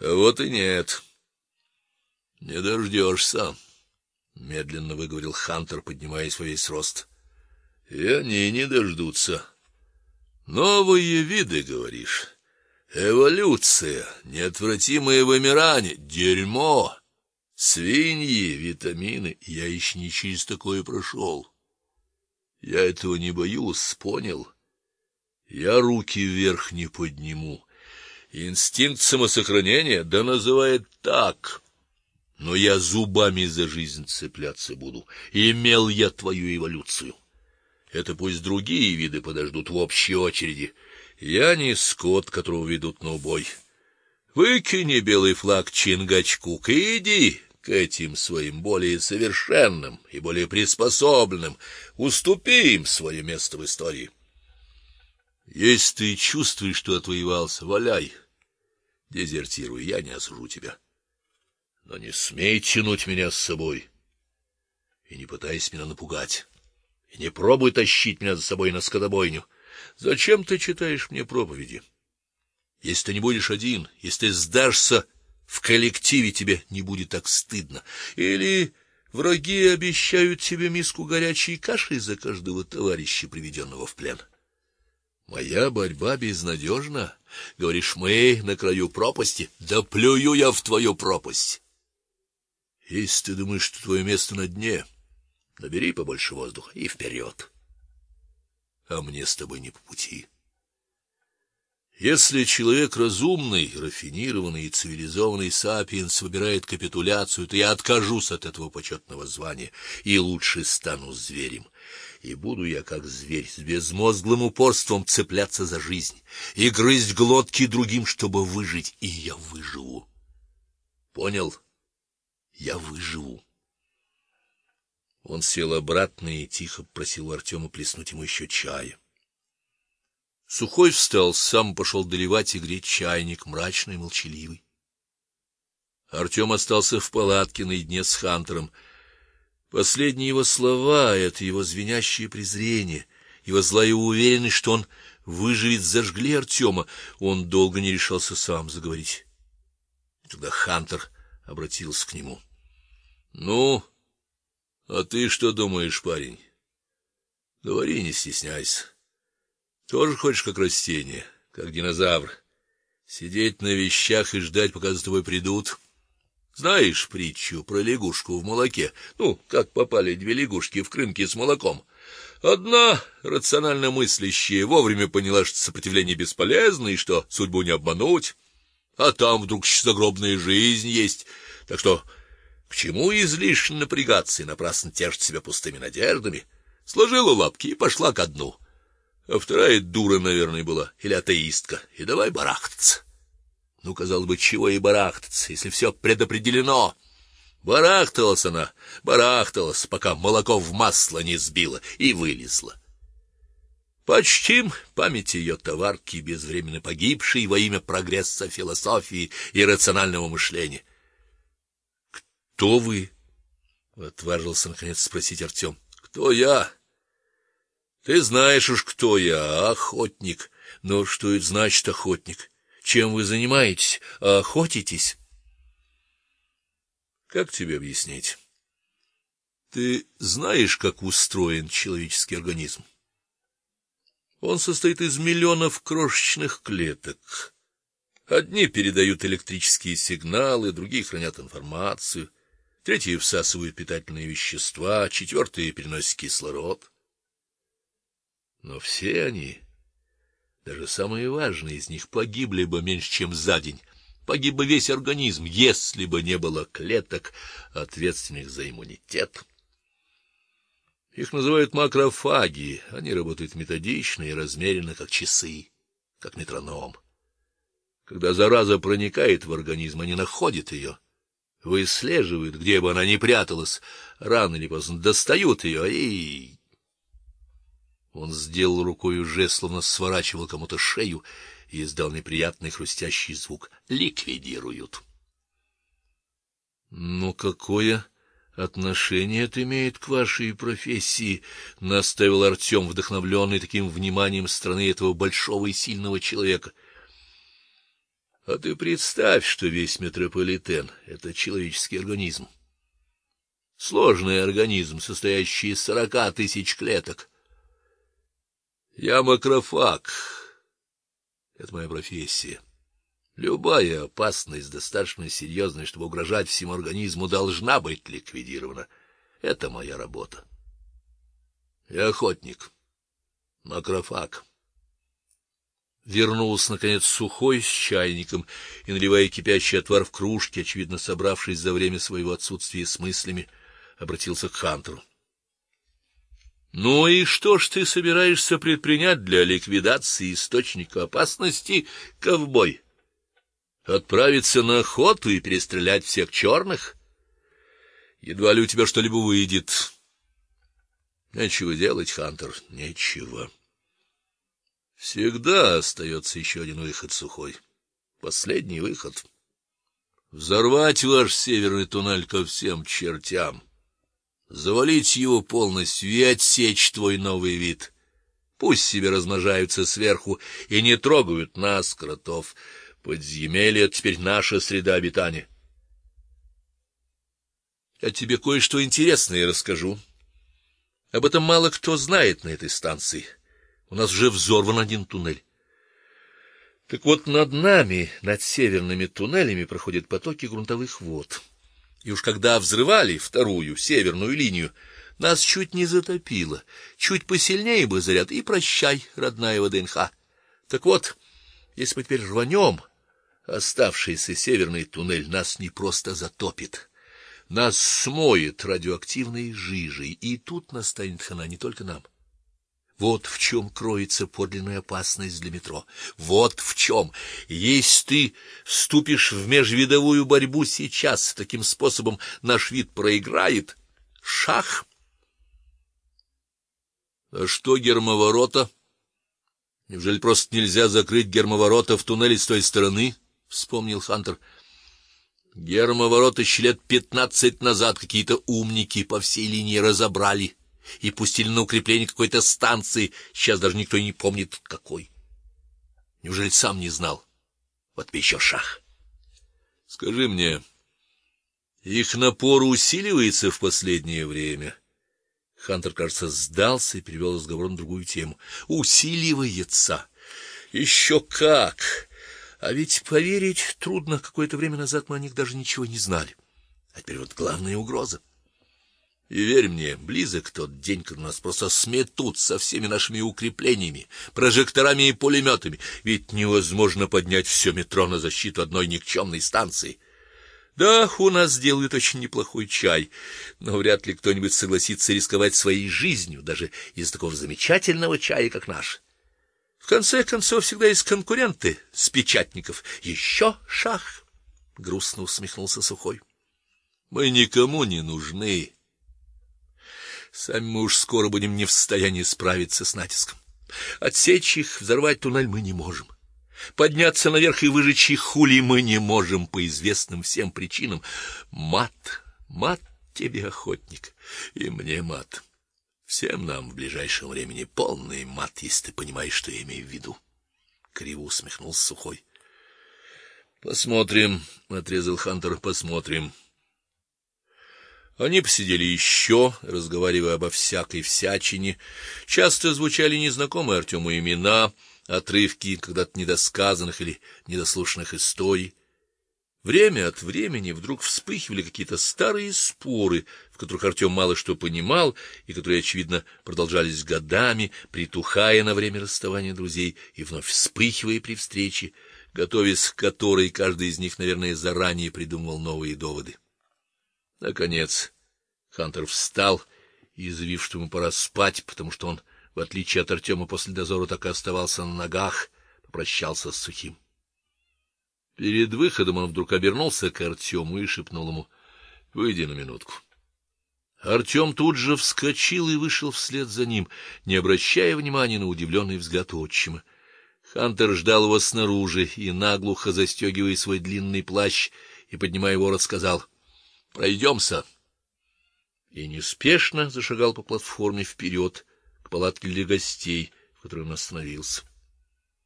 Вот и нет. Не дождешься, — медленно выговорил Хантер, поднимаясь во весь рост. И они не дождутся. Новые виды, говоришь? Эволюция, неотвратимое вымирание, дерьмо, свиньи, витамины. Я еще не через такое прошел. Я этого не боюсь, понял? Я руки вверх не подниму. Инстинкт самосохранения да называет так. Но я зубами за жизнь цепляться буду. Имел я твою эволюцию. Это пусть другие виды подождут в общей очереди. Я не скот, которого ведут на убой. Выкини белый флаг Чингачкук и иди к этим своим более совершенным и более приспособленным, уступи им свое место в истории. Если ты чувствуешь, что отвоевался, валяй. Дезертируй, я не осужу тебя. Но не смей тянуть меня с собой. И не пытайся меня напугать. И не пробуй тащить меня за собой на скотобойню. Зачем ты читаешь мне проповеди? Если ты не будешь один, если ты сдашься в коллективе, тебе не будет так стыдно. Или враги обещают тебе миску горячей каши за каждого товарища, приведенного в плен. Моя борьба безнадежна. Говоришь, мы на краю пропасти. Да плюю я в твою пропасть. Если ты думаешь, что твое место на дне, набери побольше воздуха и вперед. А мне с тобой не по пути. Если человек разумный, рафинированный и цивилизованный сапиенс выбирает капитуляцию, то я откажусь от этого почетного звания и лучше стану зверем. И буду я как зверь с безмозглым упорством цепляться за жизнь и грызть глотки другим, чтобы выжить, и я выживу. Понял? Я выживу. Он сел обратно и тихо просил Артема плеснуть ему еще чая. Сухой встал, сам пошел доливать и греть чайник, мрачный молчаливый. Артем остался в палатке наедине с Хантером. Последние его слова это его звенящее презрение, его злая уверенность, что он выживет, зажгли Артема. Он долго не решался сам заговорить. Тогда Хантер обратился к нему. Ну, а ты что думаешь, парень? Говори, не стесняйся. Тоже хочешь как растение, как динозавр, сидеть на вещах и ждать, пока за тобой придут? Знаешь притчу про лягушку в молоке? Ну, как попали две лягушки в крынки с молоком? Одна, рационально мыслящая, вовремя поняла, что сопротивление бесполезно и что судьбу не обмануть, а там вдруг загробная жизнь есть. Так что к чему излишне напрягаться и напрасно тешить себя пустыми надеждами? Сложила лапки и пошла ко дну а вторая дура, наверное, была, или атеистка, и давай барахтаться. Ну, казалось бы, чего и барахтаться, если все предопределено. Барахталась она, барахталась, пока молоко в масло не сбило и вылезло. Почтим память ее товарки, безвременно погибшей во имя прогресса философии и рационального мышления. Кто вы? отважился наконец спросить Артем. Кто я? Ты знаешь уж, кто я, охотник. Но что это значит охотник? Чем вы занимаетесь? Охотитесь? Как тебе объяснить? Ты знаешь, как устроен человеческий организм? Он состоит из миллионов крошечных клеток. Одни передают электрические сигналы, другие хранят информацию, третьи всасывают питательные вещества, четвертые переносят кислород. Но все они, даже самые важные из них, погибли бы меньше, чем за день. Погиб бы весь организм, если бы не было клеток, ответственных за иммунитет. Их называют макрофаги. Они работают методично и размеренно, как часы, как метроном. Когда зараза проникает в организм, они находят ее, выслеживают, где бы она ни пряталась, рано или поздно достают ее и он сделал рукой жест, словно сворачивал кому-то шею, и издал неприятный хрустящий звук. Ликвидируют. Ну какое отношение это имеет к вашей профессии? наставил Артем, вдохновленный таким вниманием страны этого большого и сильного человека. А ты представь, что весь метрополитен это человеческий организм. Сложный организм, состоящий из сорока тысяч клеток. Я макрофаг. Это моя профессия. Любая опасность, достаточно серьезная, чтобы угрожать всему организму, должна быть ликвидирована. Это моя работа. Я охотник. Макрофаг. Вернулся наконец сухой с чайником и наливая кипящий отвар в кружки, очевидно, собравшись за время своего отсутствия с мыслями, обратился к Хантеру. Ну и что ж ты собираешься предпринять для ликвидации источника опасности, ковбой? Отправиться на охоту и перестрелять всех черных? Едва ли у тебя что-либо выйдет. Нечего делать, Хантер, нечего. Всегда остается еще один выход сухой. Последний выход. Взорвать ваш северный туннель ко всем чертям. Завалить его полностью и отсечь твой новый вид. Пусть себе размножаются сверху и не трогают нас, кротов. Подземелье теперь наша среда обитания. Я тебе кое-что интересное расскажу. Об этом мало кто знает на этой станции. У нас уже взорван один туннель. Так вот над нами, над северными туннелями проходят потоки грунтовых вод. И уж когда взрывали вторую северную линию, нас чуть не затопило. Чуть посильнее бы заряд и прощай, родная ВДНХ. Так вот, если мы теперь рванем, оставшийся северный туннель нас не просто затопит, нас смоет радиоактивной жижей, и тут настанет хана не только нам. Вот в чем кроется подлинная опасность для метро. Вот в чем. Если ты вступишь в межвидовую борьбу сейчас, таким способом наш вид проиграет. Шах. А что гермоворота? Неужели просто нельзя закрыть гермоворота в туннеле с той стороны? вспомнил Хантер. Гермоворота еще лет пятнадцать назад какие-то умники по всей линии разобрали и пустили на укрепление какой-то станции, сейчас даже никто не помнит какой. Неужели сам не знал? Вот тебе еще шах. Скажи мне, их напор усиливается в последнее время? Хантер, кажется, сдался и перевел разговор на другую тему. Усиливается. Еще как. А ведь поверить трудно, какое-то время назад мы о них даже ничего не знали. А теперь вот главная угроза. И верь мне, близок тот день, когда нас просто сметут со всеми нашими укреплениями, прожекторами и пулеметами, ведь невозможно поднять все метро на защиту одной никчемной станции. Да, у нас делают очень неплохой чай, но вряд ли кто-нибудь согласится рисковать своей жизнью даже из такого замечательного чая, как наш. В конце концов, всегда есть конкуренты с печатников. Еще шах, грустно усмехнулся Сухой. Мы никому не нужны. Сами мы уж скоро будем не в состоянии справиться с натиском. Отсечь их, взорвать туннель мы не можем. Подняться наверх и выжечь их хули мы не можем по известным всем причинам. Мат, мат тебе, охотник, и мне мат. Всем нам в ближайшем времени полный мат, если ты понимаешь, что я имею в виду. Криво усмехнулся Сухой. Посмотрим, отрезал Хантер, посмотрим. Они посидели еще, разговаривая обо всякой всячине. Часто звучали незнакомые Артему имена, отрывки когда-то недосказанных или недослушанных историй. Время от времени вдруг вспыхивали какие-то старые споры, в которых Артем мало что понимал и которые очевидно продолжались годами, притухая на время расставания друзей и вновь вспыхивая при встрече, готовясь к которой каждый из них, наверное, заранее придумывал новые доводы. Наконец Хантер встал и, заявив, что ему пора спать, потому что он, в отличие от Артема, после дозора так и оставался на ногах, попрощался с Сухим. Перед выходом он вдруг обернулся к Артему и шепнул ему: "Выйди на минутку". Артем тут же вскочил и вышел вслед за ним, не обращая внимания на удивленный взгляд отчима. Хантер ждал его снаружи и наглухо застегивая свой длинный плащ и поднимая ворот, сказал: "Пройдемся» и неспешно зашагал по платформе вперед к палатке для гостей, в которой он остановился.